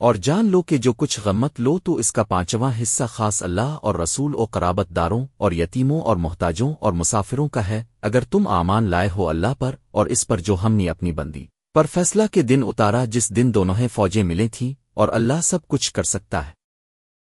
اور جان لو کہ جو کچھ غمت لو تو اس کا پانچواں حصہ خاص اللہ اور رسول و قرابت داروں اور یتیموں اور محتاجوں اور مسافروں کا ہے، اگر تم آمان لائے ہو اللہ پر اور اس پر جو ہم نے اپنی بندی۔ پر فیصلہ کے دن اتارا جس دن دونوں فوجیں ملیں تھیں اور اللہ سب کچھ کر سکتا ہے۔